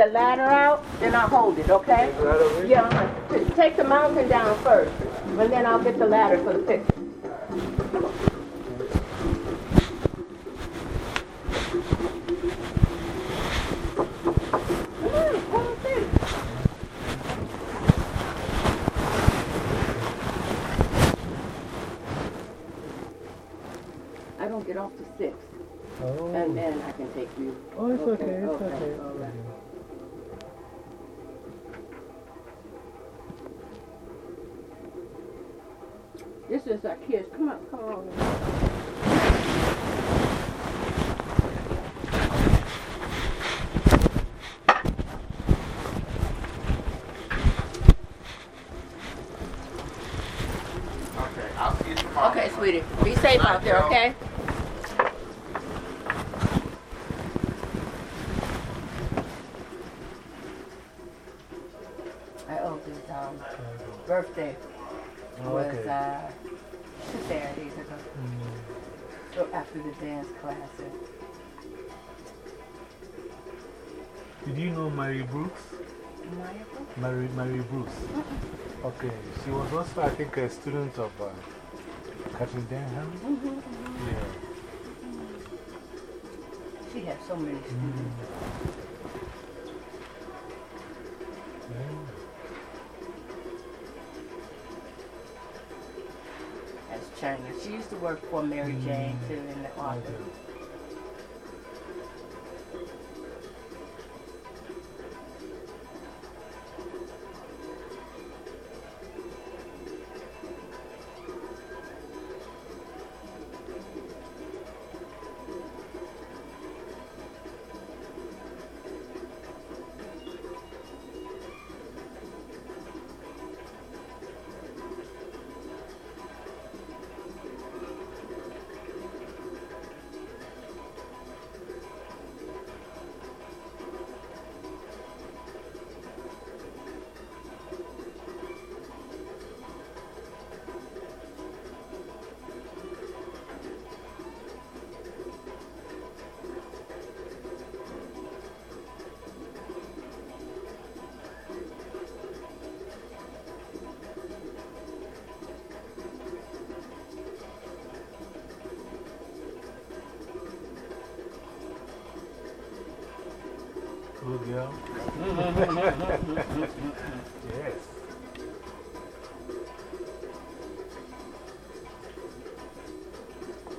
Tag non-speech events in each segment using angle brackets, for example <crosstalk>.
the ladder out, then I'll hold it, okay? Yeah, take the mountain down first, and then I'll get the ladder for the picture. After the dance classes. Did you know Mary Brooks? Michael? Mary, Mary Bruce. Okay, she was also, I think, a student of uh, Katherine Dunham. Mm-hmm, mm-hmm. Yeah. Mm-hmm. She had so many students. Used to work for Mary Jane too in the mm-hmm. office.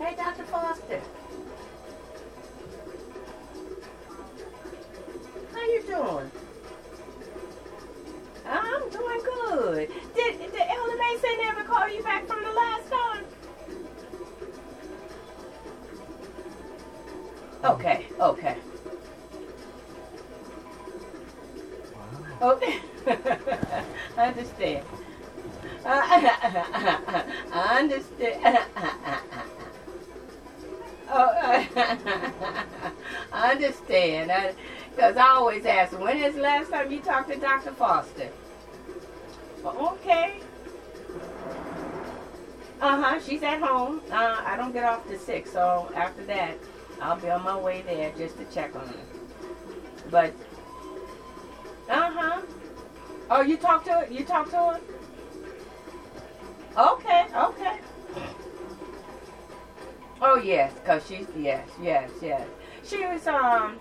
Hey, Dr. Foster. She's at home. Uh, I don't get off till 6, so after that, I'll be on my way there just to check on her. But, uh huh. Oh, you talked to her? You talked to her? Okay, okay. Oh, yes, because she's, yes, yes, yes. She was, um,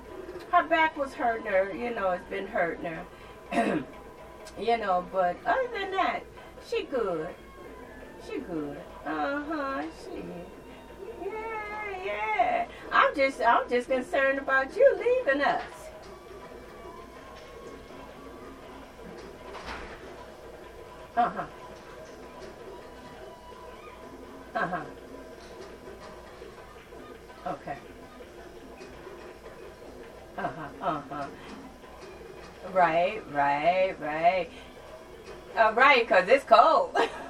her back was hurting her, you know, it's been hurting her. <clears throat> you know, but other than that, she good. She good. Uh-huh, she, yeah, yeah. I'm just, I'm just concerned about you leaving us. Uh-huh. Uh-huh. Okay. Uh-huh, uh-huh. Right, right, right. Uh, right, because it's cold. <laughs>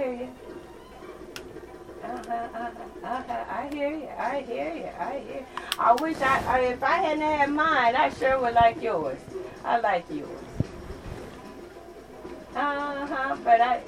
Hear you. Uh-huh, uh-huh, uh-huh. I hear you. I hear you. I hear. I wish I, I, if I hadn't had mine, I sure would like yours. I like yours. Uh-huh, but I,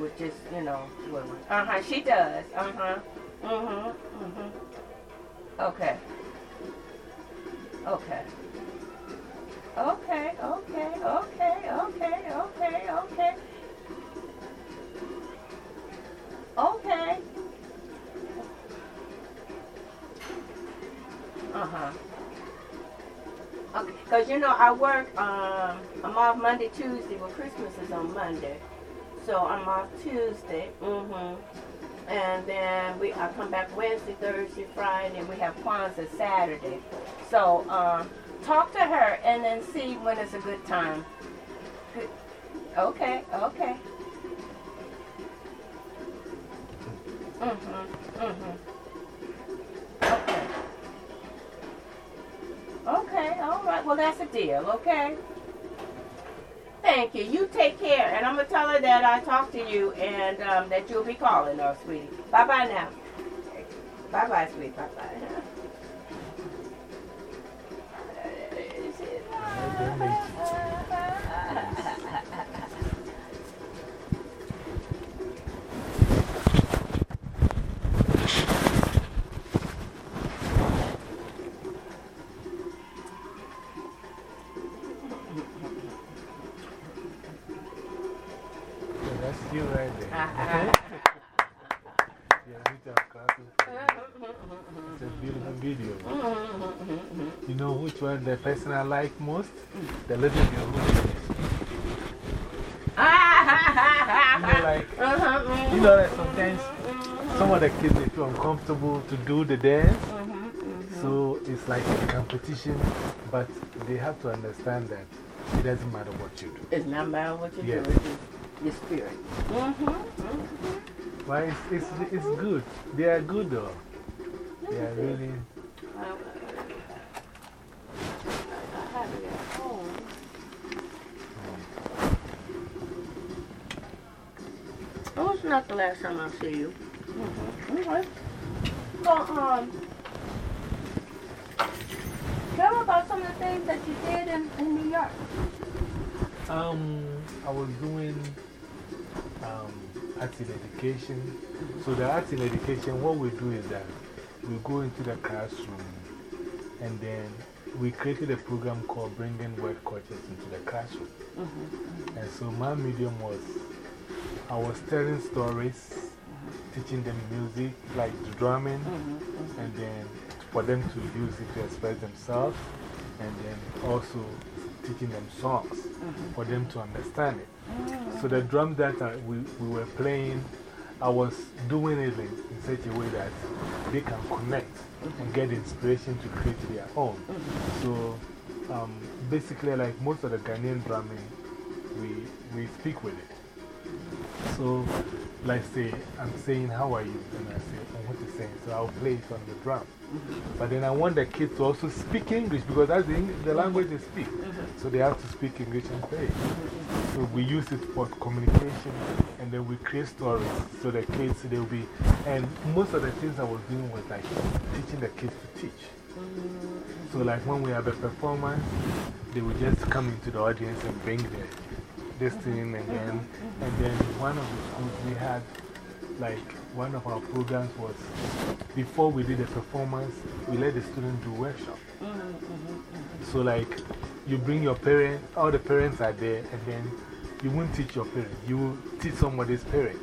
with, with you know, uh huh. She does. Uh huh. Mm hmm. Mm hmm. Okay. Okay. Okay, okay, okay, okay, okay, okay. Okay. Uh-huh. Okay, because you know, I work, um, I'm off Monday, Tuesday, well, Christmas is on Monday. So I'm off Tuesday, mm-hmm. And then we, I come back Wednesday, Thursday, Friday, and we have Kwanzaa Saturday. So, um, talk to her and then see when is a good time. Good. Okay, okay. Mm-hmm, mm-hmm. Okay. Okay, all right. Well, that's a deal, okay? Thank you. You take care. And I'm going to tell her that I talked to you and um, that you'll be calling her, sweetie. Bye bye now. Bye bye, sweetie. Bye bye. The person I like most? The little girl who did it. You know, like, you know that sometimes some of the kids they feel uncomfortable to do the dance. So it's like a competition, but they have to understand that it doesn't matter what you do. It's not matter what you Yes. do, it's your spirit. Mm-hmm. But it's, it's, it's good. They are good though. They are really. I have it at home. Oh, it's not the last time I see you. Mm-hmm. Okay. Well, um, tell me about some of the things that you did in, in New York. Um, I was doing um, arts in education. So, the arts in education, what we do is that we go into the classroom and then we created a program called Bringing World Cultures into the Classroom. And so, my medium was I was telling stories, teaching them music, like the drumming, mm-hmm. and then for them to use it to express themselves, and then also teaching them songs mm-hmm. for them to understand it. Mm-hmm. So the drum that I, we, we were playing, I was doing it in, in such a way that they can connect and get inspiration to create their own. So um, basically, like most of the Ghanaian drumming, we, we speak with it. So, like say, I'm saying, how are you? And I say, oh, what you saying? So I'll play it on the drum. But then I want the kids to also speak English because that's the, Eng- the language they speak. So they have to speak English and play. So we use it for communication and then we create stories so the kids, they'll be. And most of the things I was doing was like teaching the kids to teach. So, like when we have a performance, they will just come into the audience and bring their this thing, and then, and then one of the schools we had, like, one of our programs was before we did the performance, we let the students do workshop. So, like, you bring your parents, all the parents are there, and then you won't teach your parents, you will teach somebody's parent.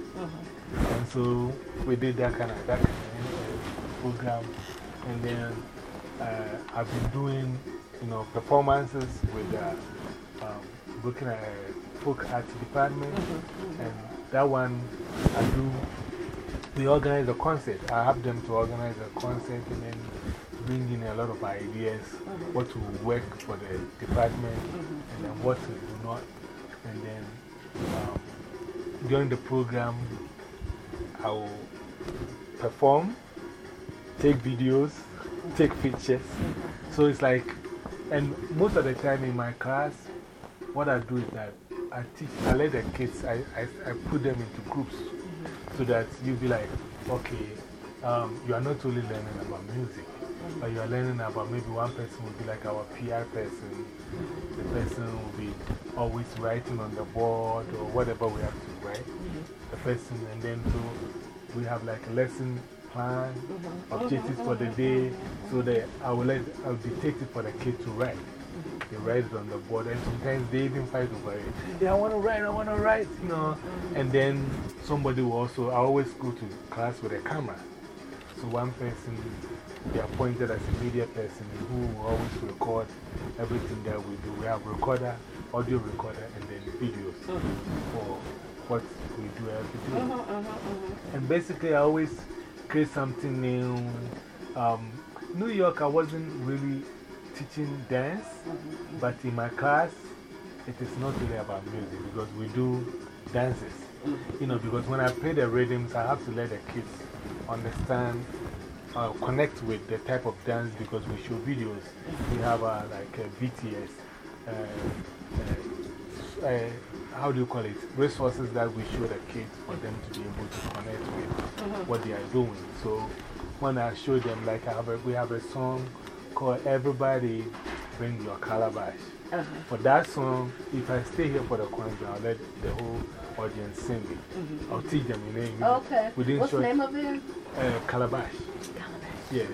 And so we did that kind of, that kind of program. And then uh, I've been doing you know, performances with uh, um, looking at a folk arts department. Mm-hmm, And that one, I do, we organize a concert. I have them to organize a concert and then bring in a lot of ideas, Mm-hmm. what will work for the department and then what will do not. And then um, during the program, I will perform, take videos, take pictures. So it's like, and most of the time in my class, what I do is that I teach, I let the kids, I, I, I put them into groups so that you'll be like, okay, um, you are not only learning about music, but you are learning about maybe one person will be like our PR person, the person will be always writing on the board or whatever we have to write. Mm-hmm. The person, and then so we have like a lesson plan, mm-hmm. objectives for the mm-hmm. day, so that I will let, I will dictate it for the kid to write. They write it on the board, and sometimes they even fight over it. Yeah, I want to write, I want to write, you know. And then somebody will also, I always go to class with a camera. So one person, they appointed as a media person who always record everything that we do. We have recorder, audio recorder, and then videos for what we do every day. Uh-huh, uh-huh, uh-huh. And basically, I always create something new. Um, New York, I wasn't really teaching dance, but in my class, it is not really about music because we do dances. You know, because when I play the rhythms, I have to let the kids understand, uh, connect with the type of dance because we show videos. We have uh, like uh, BTS, uh, uh, uh, how do you call it? Resources that we show the kids for them to be able to connect with what they are doing. So when I show them, like I have a, we have a song called Everybody Bring Your Calabash. Uh-huh. For that song, if I stay here for the concert, I'll let the whole audience sing it. I'll teach them in English. Okay. Within What's the name of it? Uh, Calabash. Calabash. Yeah.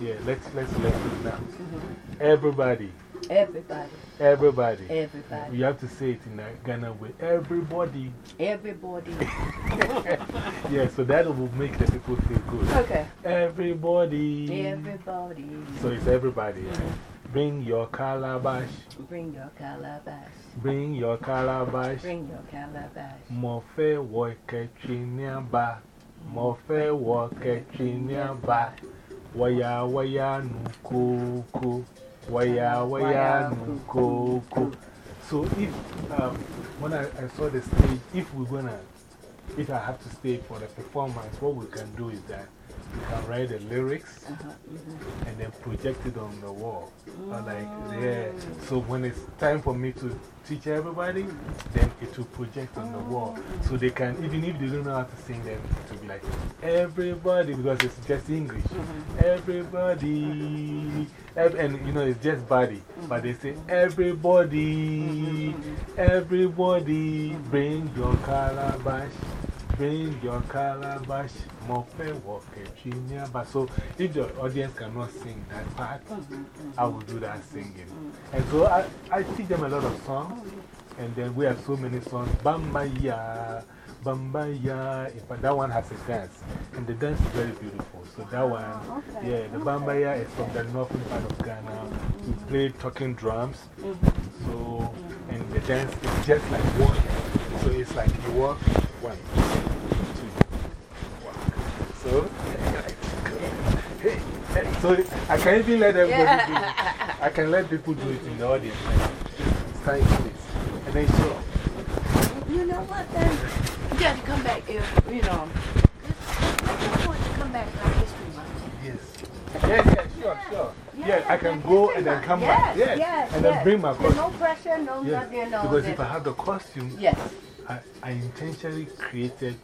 Yeah, let's, let's learn it now. Everybody, Everybody. everybody. Everybody. You have to say it in uh, Ghana with everybody. Everybody. <laughs> Yeah, so that will make the people feel good. Okay. Everybody. Everybody. So it's everybody. Bring your calabash. Bring your calabash. Bring your calabash. Bring your calabash. Mo fẹ́ wọ kẹ̀kẹ́ ní àbá. Mo fẹ́ wọ kẹ̀kẹ́ ní àbá. Wọ́yà Wọ́yà wọ́yà nù kókó. So if, um, when I, I saw the stage, if we're gonna, if I have to stay for the performance, what we can do is that we can write the lyrics uh-huh, mm-hmm. and then project it on the wall. Like, oh. yeah. So when it's time for me to teach everybody, then it will project on the wall. Oh. So they can, even if they don't know how to sing, then it will be like, everybody, because it's just English. Mm-hmm. Everybody. And you know, it's just body. Mm-hmm. But they say, everybody, everybody, bring your calabash. Bring your calabash, mope, a So, if the audience cannot sing that part, I will do that singing. And so I, I teach them a lot of songs, and then we have so many songs. Bamba ya, Bamba ya. In fact, that one has a dance, and the dance is very beautiful. So, that ah, one, yeah, the Bamaaya is from the northern part of Ghana. We mm-hmm. play talking drums. Mm-hmm. So, and the dance is just like walking. So, it's like you walk one, walk. So, so I can even let everybody do it. I can let people do it in the audience. Stand in place. And then show up. You know what then? You got to come back if, you know. I just want to come back like history month. Yes. Yeah, yeah, sure, sure. Yeah, I can go and then come back. Yes, Yes. yes, And then yes. bring my costume. no pressure, no Yes. nothing, no. Because if I have the costume, Yes. I, I intentionally created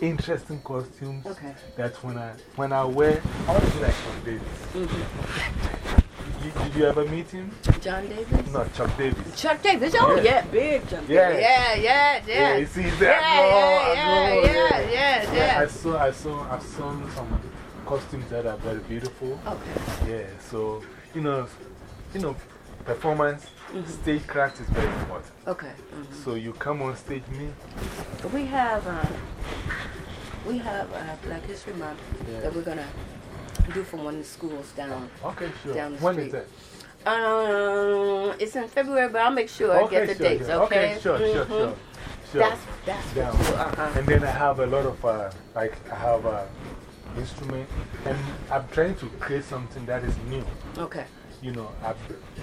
interesting costumes Okay. that when I, when I wear, I want to be like Chuck Davis. Mm-hmm. You, did you ever meet him? John Davis? No, Chuck Davis. Chuck Davis. Oh, Yeah. yeah, big Chuck Yeah. Davis. Yeah, yeah, yeah. Yeah, you see that? Yeah, no, yeah, no, yeah, yeah, yeah, yeah. I saw, I saw, I've seen some costumes that are very beautiful. Okay. Yeah, so, you know, you know, performance, stage craft is very important. Okay. mhm. So you come on stage, me, We have, uh, we have uh, Black History Month Yeah. that we're going to do from one of the schools down. Okay, sure. Down the When is street. it? Um, it's in February, but I'll make sure I get the sure, dates, sure. okay? Okay, sure, sure, Mhm. sure. sure. That's, that's Down. what uh-huh. And then I have a lot of, uh, like, I have a instrument, and I'm trying to create something that is new. Okay. You know,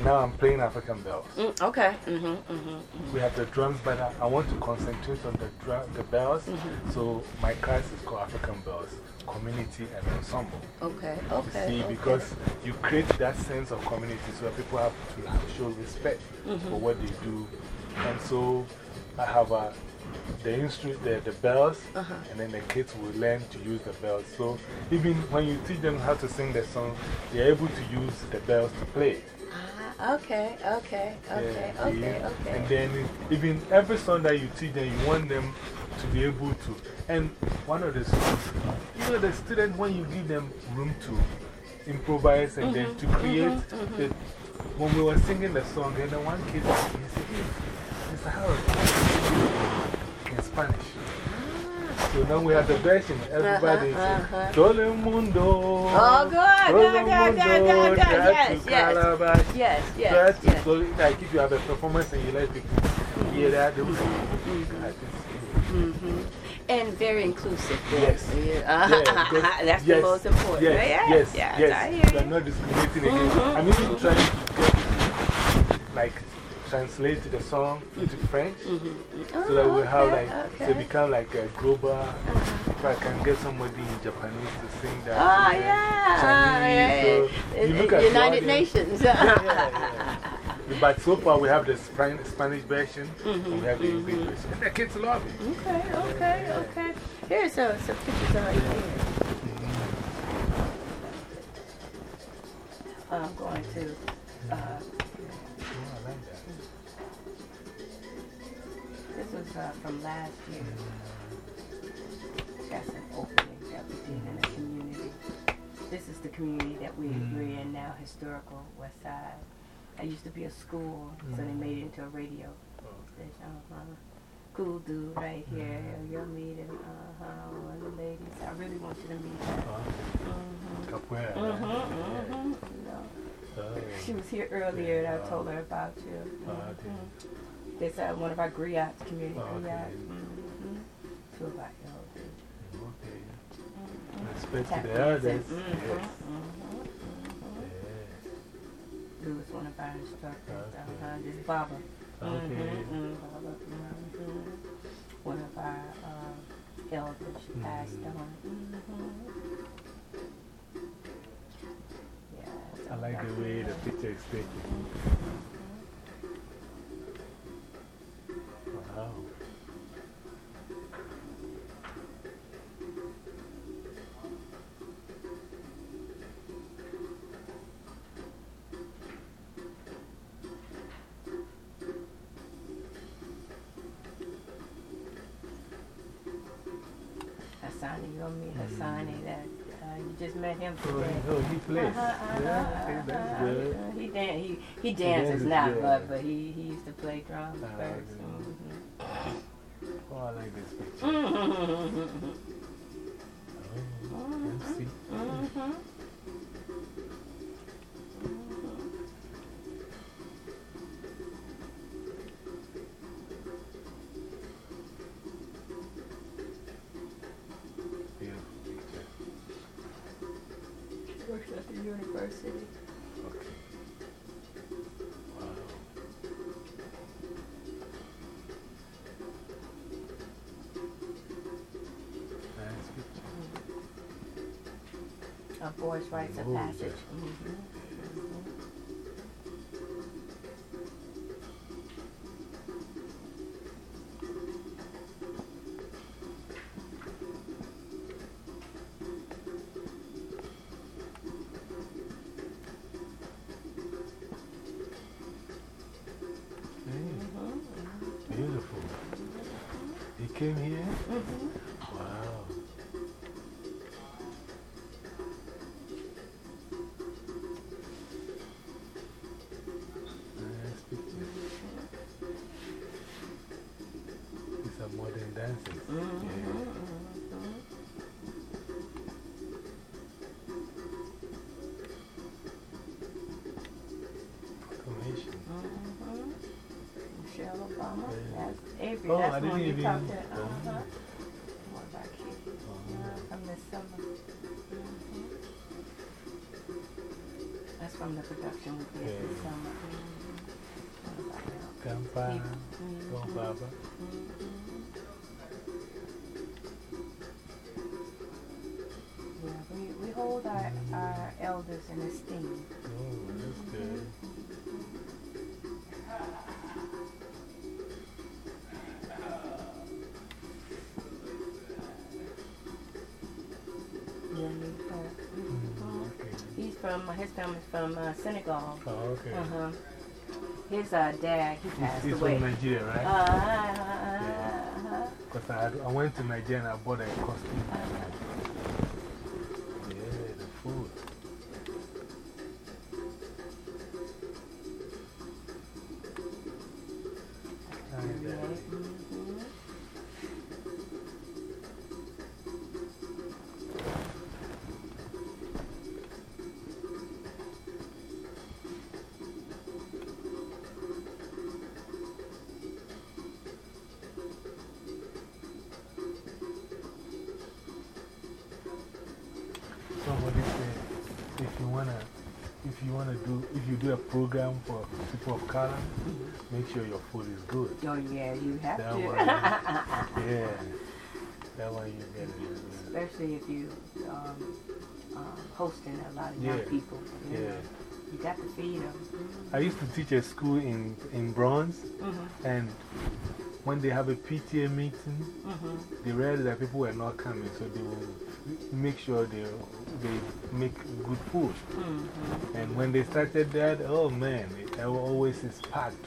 now I'm playing African bells. Mm, okay. Mm-hmm, mm-hmm. We have the drums, but I, I want to concentrate on the, drum, the bells. Mm-hmm. So my class is called African Bells Community and Ensemble. Okay, You okay. See, okay. because you create that sense of community so that people have to show respect Mm-hmm. for what they do. And so I have uh, the instrument, the, the bells, Uh-huh. and then the kids will learn to use the bells. So even when you teach them how to sing the song, they're able to use the bells to play it. Ah, okay, okay, okay, Yeah, okay, okay. And then even every song that you teach them, you want them to be able to. And one of the students, you know, the student, when you give them room to improvise and then Mm-hmm, to create, the, when we were singing the song, and then one kid said, hey, Mr. Harold, Spanish. So now we have the version. Everybody Uh-huh, uh-huh. says, Todo el mundo. Oh, good, good, good, good, good, good. Yes, yes. calabash." Yes, So yes, that's yes. so like if you have a performance and you let people hear that, they will say, "God, this is hmm And very inclusive. Yes. Yeah. Yeah, because- <laughs> That's yes, the most important. Yes, yes, yes, yes, yes. I hear you. not discriminating again. Mhm, I'm even trying to get, like, translate the song into French Oh, so that we have, okay, like, okay. to become like a global. Uh-huh. If I can get somebody in Japanese to sing that. Oh, yeah. Chinese, yeah. so you look at United. Nations. <laughs> Yeah, yeah, yeah. But so far, we have the Span- Spanish version mm-hmm. and we have the mm-hmm. English version. And the kids love it. Okay, okay, okay. Here's some, some pictures right here. I'm going to. Uh, uh, from last year. Got some openings that we did in the community. This is the community that we, we're in now, historical West Side. I used to be a school, so they made it into a radio station. Uh-huh. Cool dude right here. You'll meet him. Uh-huh. One of the ladies. I really want you to meet her. Capoeira. Mm-hmm, mm-hmm. You know, Oh, she was here earlier and I told her about you. Oh, Mhm. Okay. It's uh, one of our griots, community Oh, okay. griots. Mm-hmm. Two of our elders. Okay. Mhm. Respect to Tap the elders. Yes. was one of our instructors. Okay. Uh-huh. This is Baba. Okay. Mhm, mhm, Baba. One of our uh, elders. She passed on. Yeah, I like the way the picture is taken. Wow. Hassani, you gonna meet Hassani that uh, you just met him Oh, today. oh, he plays. Uh-huh, yeah, okay, uh-huh, that's uh-huh, good. Uh, he, dan- he, he dances dances, now, but, but he, he used to play drums first. Ah, okay. Mm-hmm. Oh, I like this picture. MC. Mhm. Beautiful picture. Works at the university. Rites of passage. yeah. Mhm. Hey, beautiful. He came here? Mhm. Avery. Oh, That's I didn't you even- to. oh. Uh-huh. What about you? Yeah, from summer. Mhm. That's from the production we did this summer. What about you? Grandpa. Yeah, we, we hold our, our elders in esteem. From, his family's from uh, Senegal. Oh, okay. Uh-huh. His uh, dad, he passed He's away. from Nigeria, right? Uh-huh. Because I, I went to Nigeria and I bought a costume. Sure your food is good. Oh, yeah, you have That to. one. <laughs> Yeah. That one you get it. Especially if you um, um, hosting a lot of young Yeah. people. You, Yeah. know. you got to feed them. I used to teach a school in, in Bronx, Mm-hmm. and when they have a PTA meeting, Mm-hmm. they realized that people were not coming, so they will make sure they, they make good food. Mm-hmm. And when they started that, oh man, it always is packed.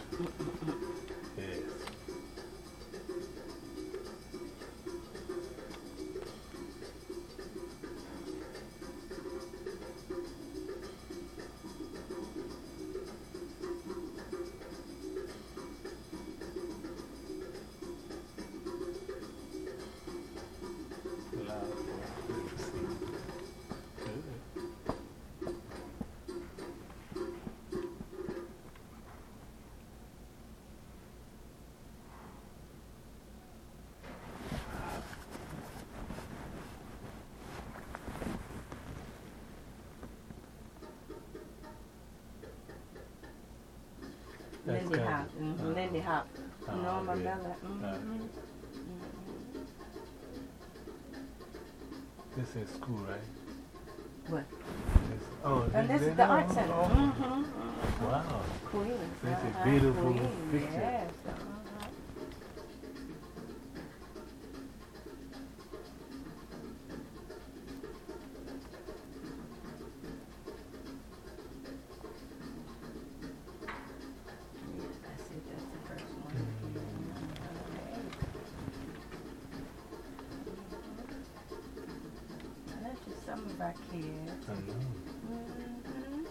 Kids. I know. Mhm.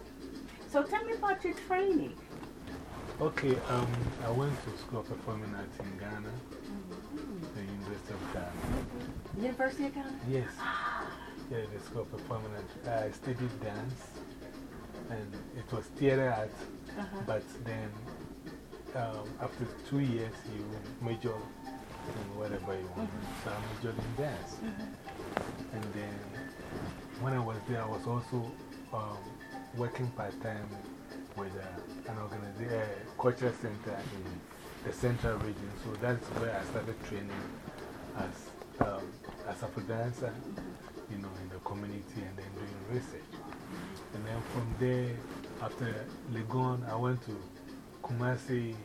So tell me about your training. Okay, um, I went to School of Performing Arts in Ghana, the University of Ghana. University of Ghana? Yes. Yeah, the School of Performing Arts. I studied dance, and it was theater arts, Uh-huh. but then um, after two years, you major in whatever you want. So I majored in dance. And then when I was there, I was also um, working part time with uh, an organization, uh, cultural center in the central region. So that's where I started training as, um, as a dancer, you know, in the community and then doing research. And then from there, after Legon, I went to Kumasi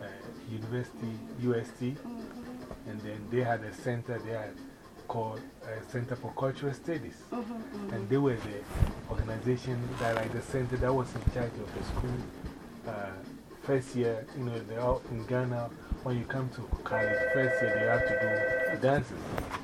uh, University, UST. And then they had a center there called uh, Center for Cultural Studies. And they were the organization that, like the center that was in charge of the school. Uh, first year, you know, they all in Ghana, when you come to college, first year they have to do dances.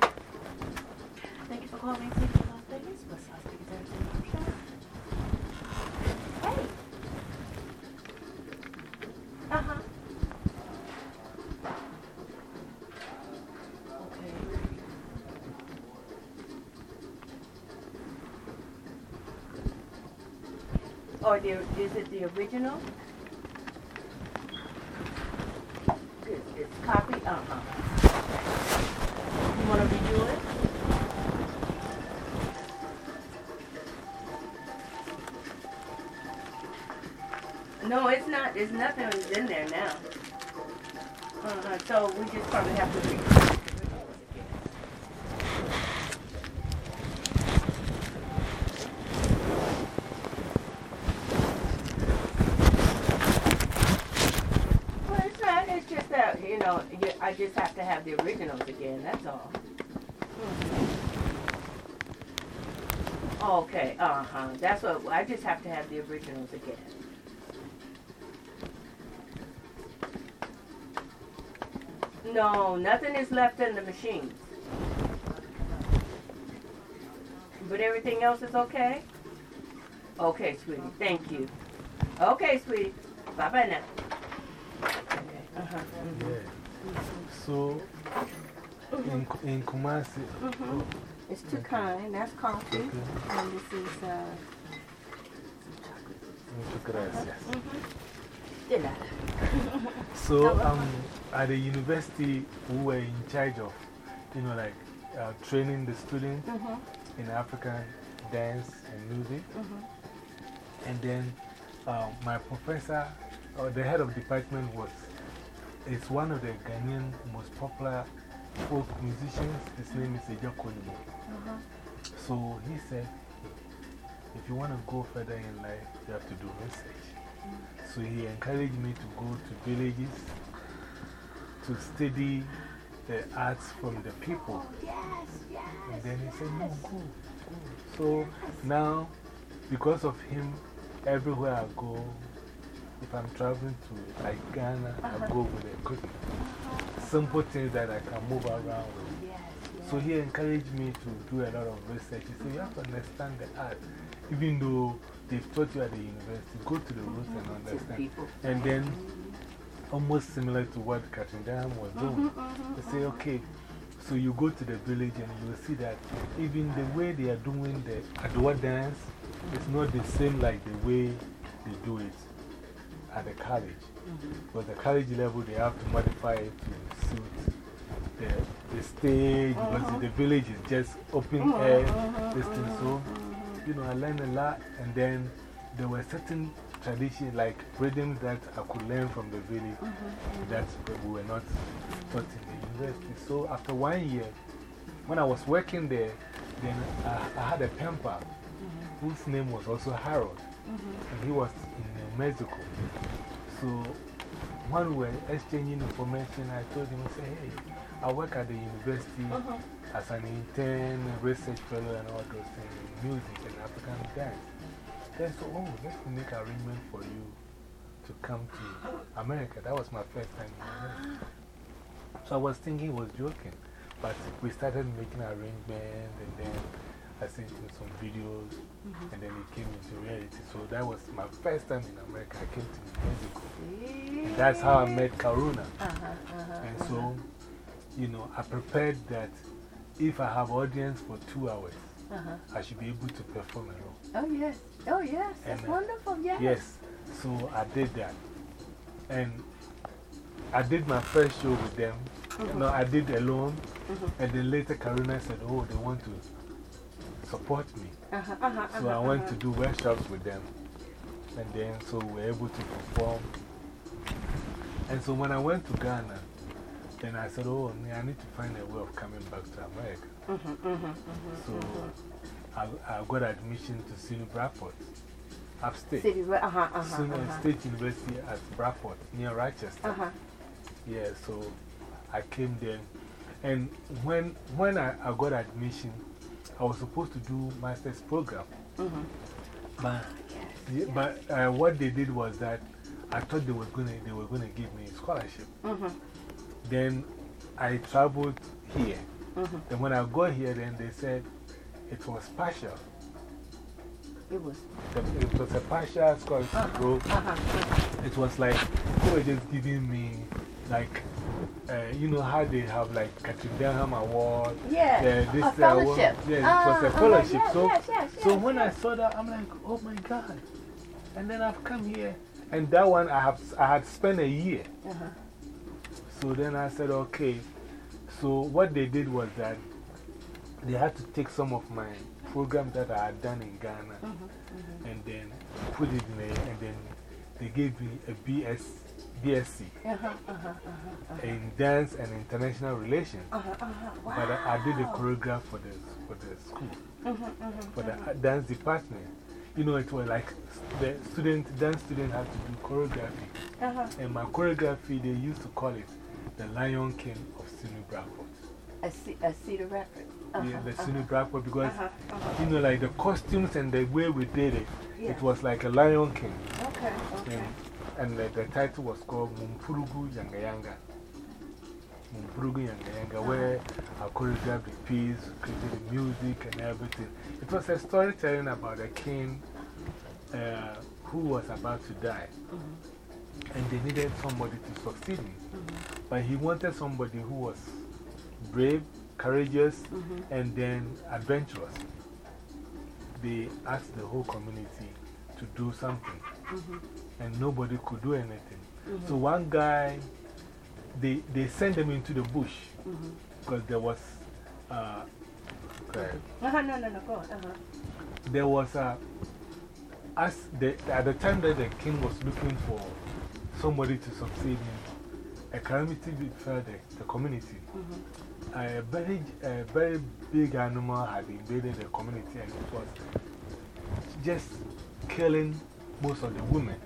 I just have to have the originals again. That's all. Okay, uh huh. That's what I just have to have the originals again. No, nothing is left in the machines. But everything else is okay? Okay, sweetie. Thank you. Okay, sweetie. Bye bye now. Okay, uh-huh. mhm. Yeah. So, in, in Kumasi, Mhm. It's too kind. That's coffee. okay, And this is, uh, muchas gracias. mhm. De nada. <laughs> So, um, at the university, we were in charge of, you know, like uh, training the students Mhm, in African dance and music. mhm. And then uh, my professor, or the head of department, was is one of the Ghanaian most popular folk musicians. His name is Agya Koo Nimo. Uh-huh. So he said, if you want to go further in life, you have to do research. So he encouraged me to go to villages to study the arts from the people. Yes, yes. And then he said, no, go, go. So now, because of him, everywhere I go, if I'm traveling to like Ghana, I go with a cookie. Simple things that I can move around with. Yes, yes. So he encouraged me to do a lot of research. He said, You have to understand the art. Even though they've taught you at the university, go to the roots and understand. And then, almost similar to what Katherine Dunham was doing, they say, Okay, so you go to the village and you will see that even the way they are doing the Adowa dance is not the same like the way they do it at the college. But the college level, they have to modify it to suit the, the stage because uh-huh. the village is just open uh-huh, air, uh-huh, this thing. So, you know, I learned a lot. And then there were certain traditions, like rhythms that I could learn from the village that we were not taught in the university. So, after one year, when I was working there, then I, I had a pen pal whose name was also Harold. And he was in Mexico. So, when we were exchanging information, I told him, I said, hey, I work at the university uh-huh. as an intern, research fellow, and all those things music and African dance. Then, so, oh, let's make arrangement for you to come to America. That was my first time in America. So I was thinking he was joking. But we started making arrangements, and then I sent him some videos, and then it came into reality. So that was my first time in America. I came to Mexico. And that's how I met Karuna. Uh-huh, uh-huh. And so, you know, I prepared that if I have audience for two hours, Uh-huh. I should be able to perform alone. Oh, yes. Oh, yes. That's And, uh, wonderful. Yes. Yes, so I did that. And I did my first show with them. No, I did alone. And then later, Karuna said, Oh, they want to support me. Uh-huh, uh-huh, So I uh-huh, went uh-huh. to do workshops with them. And then, so we were able to perform. And so when I went to Ghana, then I said, Oh, I need to find a way of coming back to America. Mhm, mhm, mhm. So I, I got admission to SUNY Brockport, upstate. City, uh huh, uh huh. SUNY Uh-huh. State University at Brockport, near Rochester. Uh huh. Yeah, so I came there. And when, when I, I got admission, I was supposed to do master's program. Mhm. But, yeah, but uh, what they did was that I thought they were going to they were gonna give me a scholarship. Mhm. Then I traveled here. Mhm. Then when I got here, then they said it was partial. It was. It was a partial scholarship. So Uh huh. it was like they were just giving me, like, uh, you know how they have like Katherine Dunham Award. Yeah. the- this, a uh, fellowship. yeah, it Ah, was a fellowship. yes, so yes, yes, so yes, when I saw that, I'm like, oh my God. And then I've come here. And that one, I, have, I had spent a year. Uh-huh. So So then I said, okay. So what they did was that they had to take some of my programs that I had done in Ghana -hmm. and then put it in there. and then they gave me a BS, BSc -huh, uh-huh, -huh, in dance and international relations. -huh, -huh. Wow. But I, I did the choreograph for the, for the school, -hmm, for the mm-hmm. dance department. You know, it was like the student, dance student had to do choreography. -huh. And my choreography, they used to call it the Lion King of SUNY Brockport. A, a Cedar Rapids. Uh-huh, yeah, -huh, the -huh. SUNY Brockport because, -huh, -huh. you know, like the costumes and the way we did it, Yeah. it was like a Lion King. Okay, okay. And, and the, the title was called Mumpurugu Yanga Yanga. Mumpurugu Yanga Yanga, where I choreographed the piece, created the music and everything. It was a storytelling about a king uh, who was about to die. -hmm. And they needed somebody to succeed him. -hmm. But he wanted somebody who was brave, courageous, -hmm. and then adventurous. They asked the whole community to do something, -hmm. And nobody could do anything. -hmm. So one guy, they, they sent them into the bush -hmm. because there was, uh, Uh -huh, no, no, no, go on. Uh -huh. there was a, as the, at the time that the king was looking for somebody to succeed him, a calamity befell the, the community. -hmm. A very, a very big animal had invaded the community and it was just killing most of the women.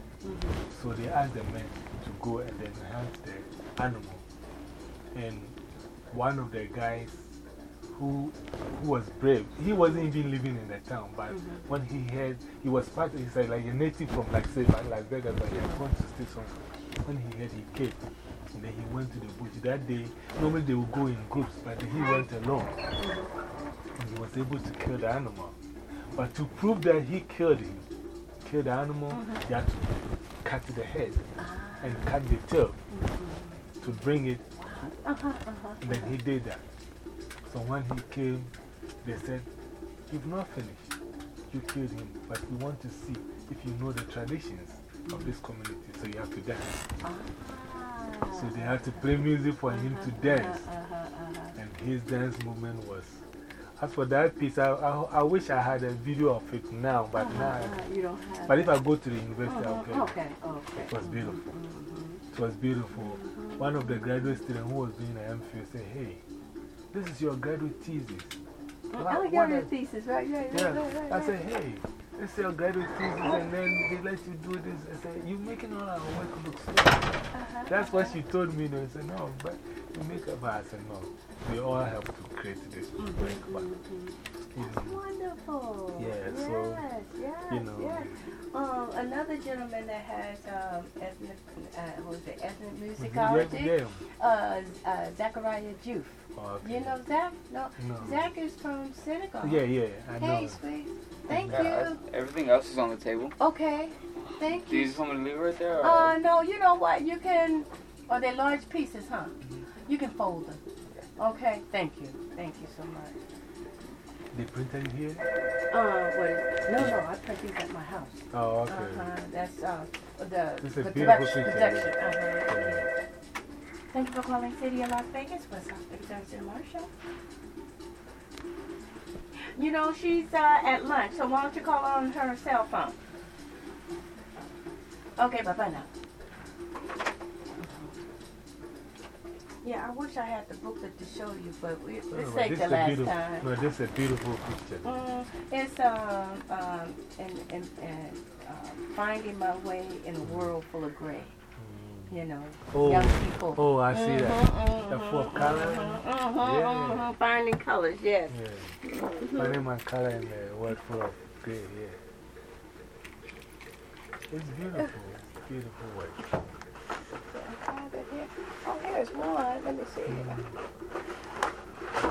So they asked the men to go and then hunt the animal. And one of the guys who, who was brave, he wasn't even living in the town, but -hmm. when he heard, he was part, of, he's like, like a native from, like, say, like Las Vegas, but he had gone to stay somewhere. When he heard, he came. And then he went to the bush. That day, normally they would go in groups, but he went alone. And he was able to kill the animal. But to prove that he killed him, killed the animal, uh-huh. he had to cut the head and cut the tail to bring it. Uh -huh, uh -huh. Then he did that. So when he came, they said, You've not finished. You killed him, but we want to see if you know the traditions of this community, so you have to dance. Ah. So they had to play music for him to uh-huh, dance. Uh-huh, and his dance movement was. As for that piece, I, I, I wish I had a video of it now, but uh-huh. now. You don't have But if I go to the university, I'll Okay, it. Uh-huh. okay, okay. It was uh-huh. beautiful. Mm-hmm. It was beautiful. Mm-hmm. One of the graduate students who was doing an MPhil said, Hey, this is your graduate thesis. Uh, well, I What- got your a- thesis, right? Yeah, right, Yeah. right, right, I said, Hey, this is your graduate thesis, and then they let you do this. I said, You're making all our work look slow. Uh-huh. That's what she told me. And I said, No, but you make up. I said, No, we all have to create this work. But, you That's know, wonderful. Yeah, yes, so, yes, you know. yes. Um, another gentleman that has um, ethnic, uh, what is it, ethnic musicology, yeah, uh, uh, Zachariah Juf. okay. You know Zach? No. No. Zach is from Senegal. Yeah, yeah, I know. Hey, sweet. Thank Yeah, you. everything else is on the table. Okay. Thank you. Do you you. just want me to leave right there? Or? Uh, no, you know what? You can, are they large pieces, huh? Mm-hmm. You can fold them. Okay, thank you. Thank you so much. They printed it here? Uh, what is, no, no, I print these at my house. Oh, okay. Uh-huh, that's, uh, the, a the production, production, uh-huh. Yeah. Thank you for calling City of Las Vegas. What's up, Johnson Marshall? You know, she's uh, at lunch, so why don't you call on her cell phone? Okay, bye-bye now. Yeah, I wish I had the booklet to show you, but we, Oh, this ain't this the last time. No, this is a beautiful picture. Mm, it's um, um, in, in, in, uh, finding my way in a world full of gray. You know, Oh, young people. oh, I see that. Mhm, The full color? mhm, mhm, Yeah. mhm, Finding colors, yes. Yeah. Finding my color in a world full of gray, yeah. It's beautiful. It's beautiful work. Oh, here's one. Let me see.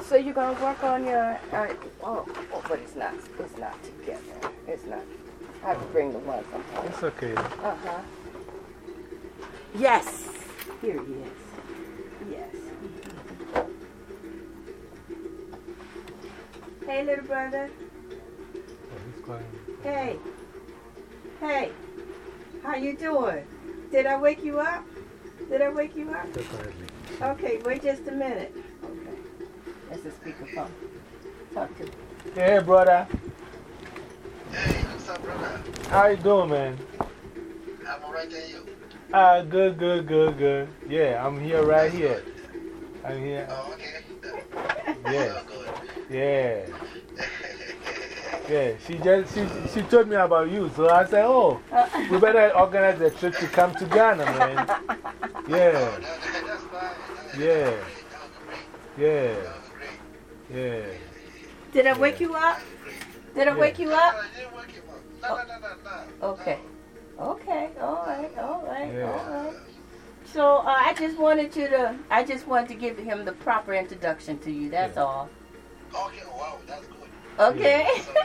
So you're gonna work on your. Uh, oh, oh, but it's not. It's not together. It's not. I have to bring the one sometimes. It's okay. Uh huh. Yes. Here he is. Yes. Hey, little brother. Oh. Hey. Hey. How you doing? Did I wake you up? Did I wake you up? Okay, wait just a minute. Okay. That's the speakerphone. Talk to me. Hey, brother. Hey, what's up, brother? How you doing, man? I'm alright, and you? Ah, good, good, good, good. Yeah, I'm here right here. I'm here. Oh, okay. <laughs> Yeah, yeah. <laughs> Yeah, she just, she, she told me about you, so I said, oh, we better organize a trip to come to Ghana, man. Yeah, that, that, that's fine. That, Yeah. That was great. yeah, That was great. yeah. Did I wake you up? That was great. Did I wake you up? No, I didn't wake him up. No, no, no, no, no. Okay. Okay, all right, all right, Yeah. all right. So uh, I just wanted you to, I just wanted to give him the proper introduction to you. That's Yeah. all. Okay, wow, that's good. Okay. Yeah.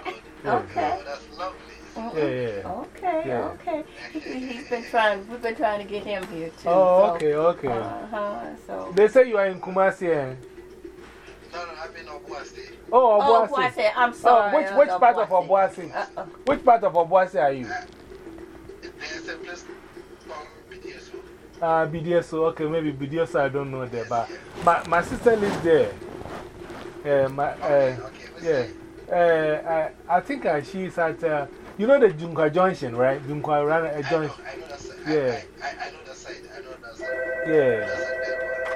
Okay. Oh, that's lovely. Yeah, yeah. Okay, Yeah. okay. He, he's been trying, we've been trying to get him here too. Oh, so, okay, okay. Uh huh. So. They say you are in Kumasi. eh? No, no, I've been on Boise. Oh, Oh, Obuasi. I'm sorry. Oh, which, uh, which uh, part of Obuasi? Uh-uh. Which part of Obuasi are you? There's a place called BDSO. Uh, BDSO, okay, maybe BDSO, I don't know there, but my, my sister lives there. Uh, my, uh, Okay, okay. yeah. that? Uh, I, I think uh, she's at, uh, you know the Junkwa Junction, right? Junkwa Rana uh, I know, Junction. I know that side. Yeah. I, I, I know that side. I know that side.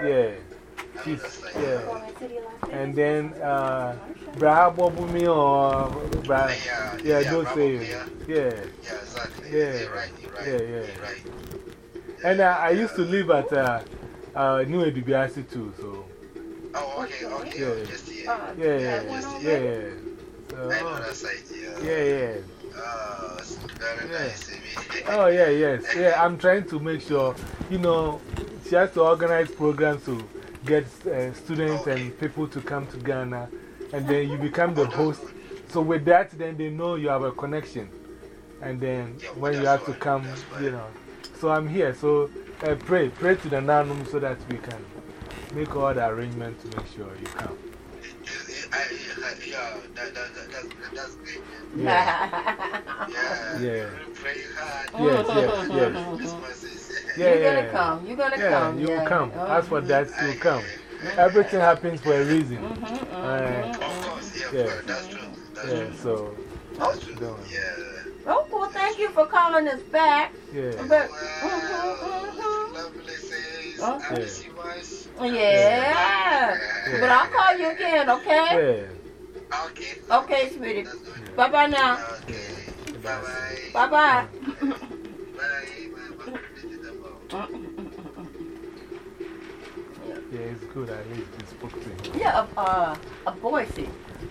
Yeah, yeah. She's, yeah. And then, uh, Braha Bobumi or Bra, Yeah, yeah, yeah, those say, yeah. yeah. Yeah, exactly. Yeah. You're right. You're right. Yeah, yeah. You're right. And uh, I used to live at uh, uh, New Edibiasi too, so Oh, okay, okay. Yeah. Yeah, yeah, yeah. yeah, yeah. So, I know oh, that side, yeah. yeah, yeah. Oh, very Yeah. nice. Oh, yeah, yes. Yeah, I'm trying to make sure, you know, she has to organize programs to get uh, students and people to come to Ghana, and then you become the host. So, with that, then they know you have a connection. And then Yeah, when you have to come, you know. So, I'm here. So, uh, pray, pray to the Nanum so that we can make all the arrangements to make sure you come. I, I, yeah, that, that, that, that's, that's great. Yeah. Yeah. Yeah. Pray hard. Yes, yes, <laughs> yes. Christmases. Yeah, You're yeah. gonna come. You're gonna Yeah, come. you yeah. will come. Oh, As for that, I- you come. Everything happens for a reason. mhm, Uh, mhm. Of course, yeah, Yeah. of that's true. That's yeah, true. so, That's true. don't. Yeah. Oh, well, thank you for calling us back. yeah. But, Wow, mhm, lovely says, Oh. I Yeah. see. Yeah. But I'll call you again, okay? Yeah. Okay. Okay, sweetie. Bye bye now. Okay. Bye-bye. Bye bye. Bye. Bye. Bye. Yeah, it's good. I least you spoke to him. Yeah, a, uh, a Boise.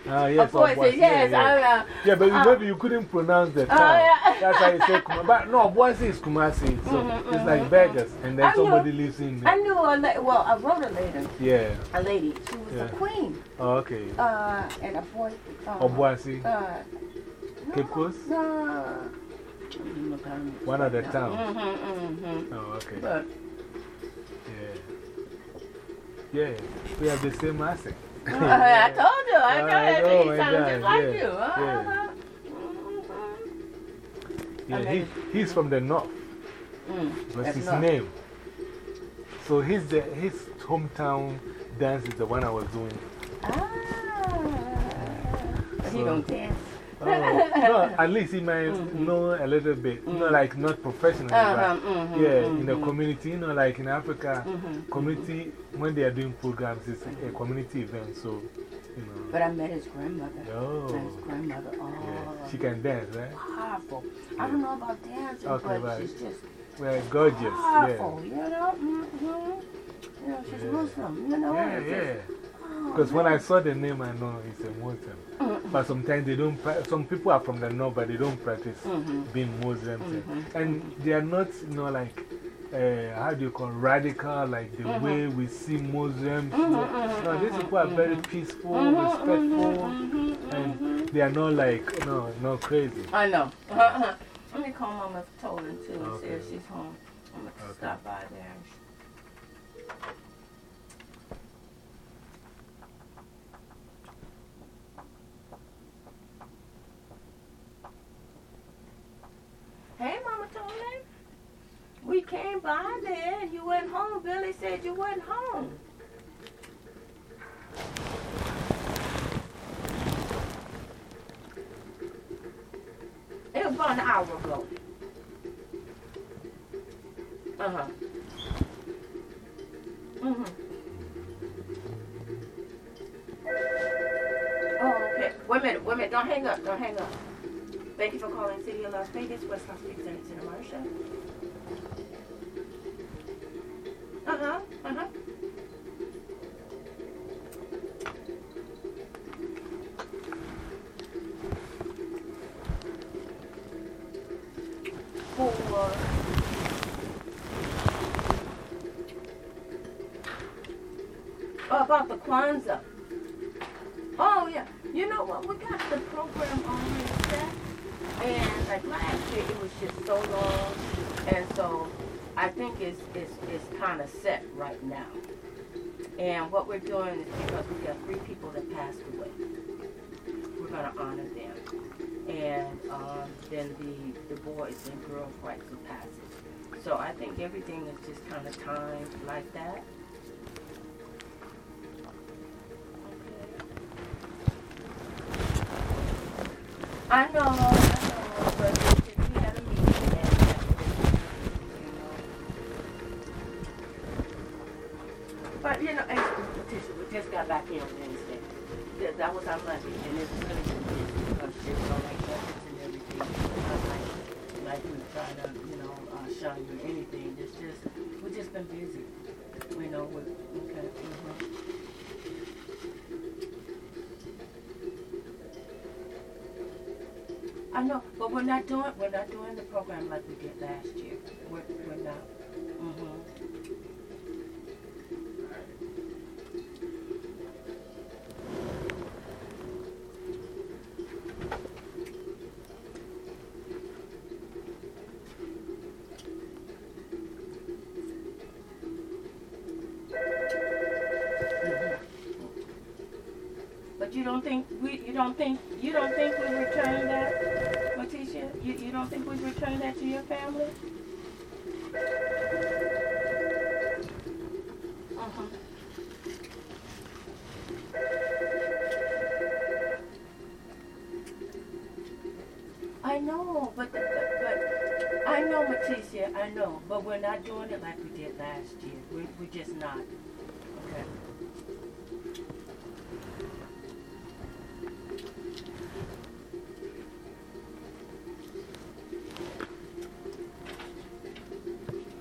Ah, yes, Boise, Obuasi, yes. yeah, yeah. I, uh, Yeah, but uh, maybe you couldn't pronounce the town. yeah. That's why you say Kumasi. But no, Obuasi is Kumasi. So Mhm, it's like mhm, Vegas. And then I know. somebody lives in I knew a lady, well, I wrote a lady, Yeah. a lady. She was Yeah. a queen. Oh, okay. Uh, and a boy. Uh, Obuasi. Uh, no, Cape Coast? No. One of the town. Mm-hmm, mm-hmm. Oh, okay. But, Yeah. Yeah. We have the same accent. I told you, I told I know, he God, just like you. Yeah. Mhm. Yeah, he, he's from the north. Mm, That's his name. So his, the, his hometown dance is the one I was doing. Ah. But he So- don't dance. Oh, no, at least he might Mhm. know a little bit. You know, Mhm. like not professionally, but mhm, yeah, in the mhm. community, you know, like in Africa, Mhm. community, when they are doing programs, it's a community event. So, you know. But I met his grandmother. Oh. His grandmother. Oh, Yeah, she can dance, right? powerful. I don't know about dancing, Okay, but right. she's just Well, gorgeous. Yeah. powerful, you know? Mm-hmm. You know, she's Muslim, you know? Yeah, yeah. just- Because when I saw the name, I know it's a Muslim. Mhm. But sometimes they don't, some people are from the north, but they don't practice Mhm. being Muslims. and- Mhm. And they are not, you know, like, uh, how do you call it, radical, like the Mhm. way we see Muslims. Mhm, No, mhm, no, these people are very peaceful, respectful, and they are not like, no, not crazy. I know. <laughs> Let me call Mama Tolan too and see if she's home. I'm going to Okay. stop by there. Hey, Mama Tolan. We came by there and you went home. Billy said you went home. It was about an hour ago. Uh huh. Mm-hmm. Oh, okay. Wait a minute, wait a minute. Don't hang up, don't hang up. Thank you for calling City of Las Vegas, West Las Vegas Center Marshall. Uh huh, uh huh. For Oh, about the Kwanzaa. Oh, yeah. You know what? We got the program already set. And like last year, it was just so long. And so I think it's, it's, it's kind of set right now. And what we're doing is because we got three people that passed away, we're going to honor them. And um, then the, the boys and girls' rites of passage. So I think everything is just kind of timed like that. I know, but we're not doing we're not doing the program like we did last year. Not. Okay.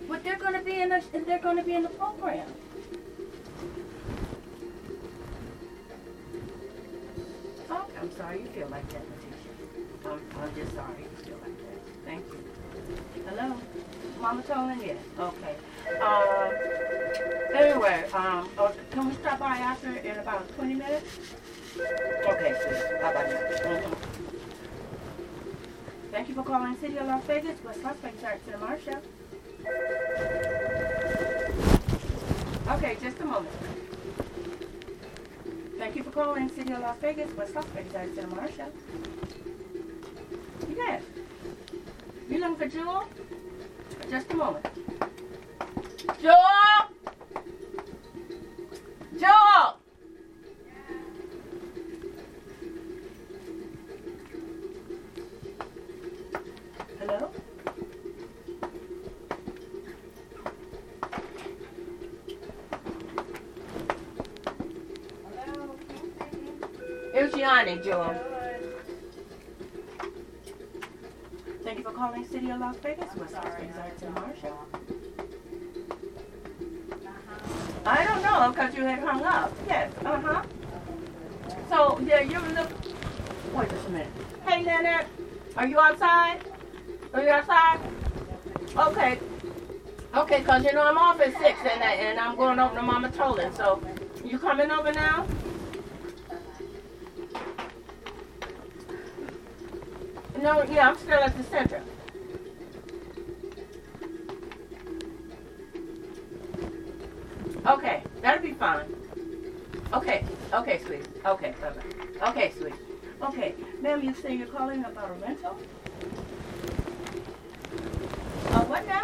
But they're gonna be in the, they're gonna be in the program. Oh, I'm sorry you feel like that, Letitia. I'm, I'm just sorry you feel like that. Thank you. Hello? Mama Tolan? Yes. Okay. Um, anyway, um, oh, can we stop by after in about 20 minutes? Okay, sweet. Bye bye. Thank you for calling City of Las Vegas, West Las Vegas Arts and Marshall. Okay, just a moment. Thank you for calling City of Las Vegas, West Las Vegas Arts and Marshall. Yes. You looking for Jewel? Just a moment. Thank you for calling City of Las Vegas, West Las Vegas Arts and Marshall. I don't know, because you had hung up. Yes, uh-huh. So, yeah, you look, wait just a minute. Hey, Leonard, are you outside? Are you outside? Okay. Okay, because, you know, I'm off at 6 and, I, and I'm going over to Mama Tolan, so you coming over now? No, yeah, I'm still at the center. Okay, that'll be fine. Okay, okay, sweet. Okay, bye bye. Okay, sweet. Okay, ma'am, you say you're calling about a rental? Uh, what now?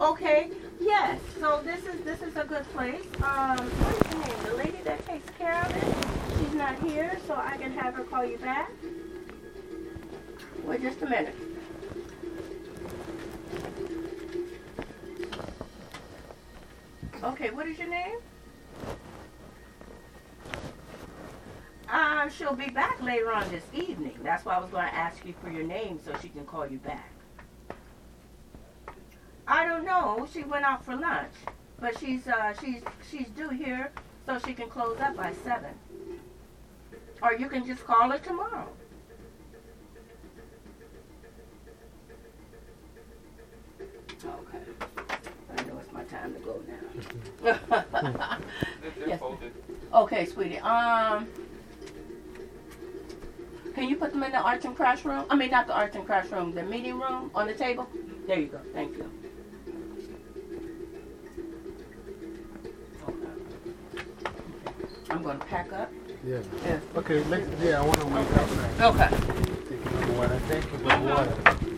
Okay, yes, so this is, this is a good place. Um, what's her name? The lady that takes care of it, not here, so I can have her call you back? Wait just a minute. Okay, what is your name? Um, she'll be back later on this evening. That's why I was going to ask you for your name so she can call you back. I don't know. She went out for lunch, but she's uh she's she's due here so she can close up by seven. Or you can just call her tomorrow. Okay. I know it's my time to go now. Yes. Okay, sweetie. Um, can you put them in the arts and crafts room? I mean, not the arts and crafts room, the meeting room on the table. There you go. Thank you. Okay. I'm gonna pack up. Yeah. Yeah. Okay, let's, yeah, I want to wake up now. Okay. Take another water. Thank you for the water.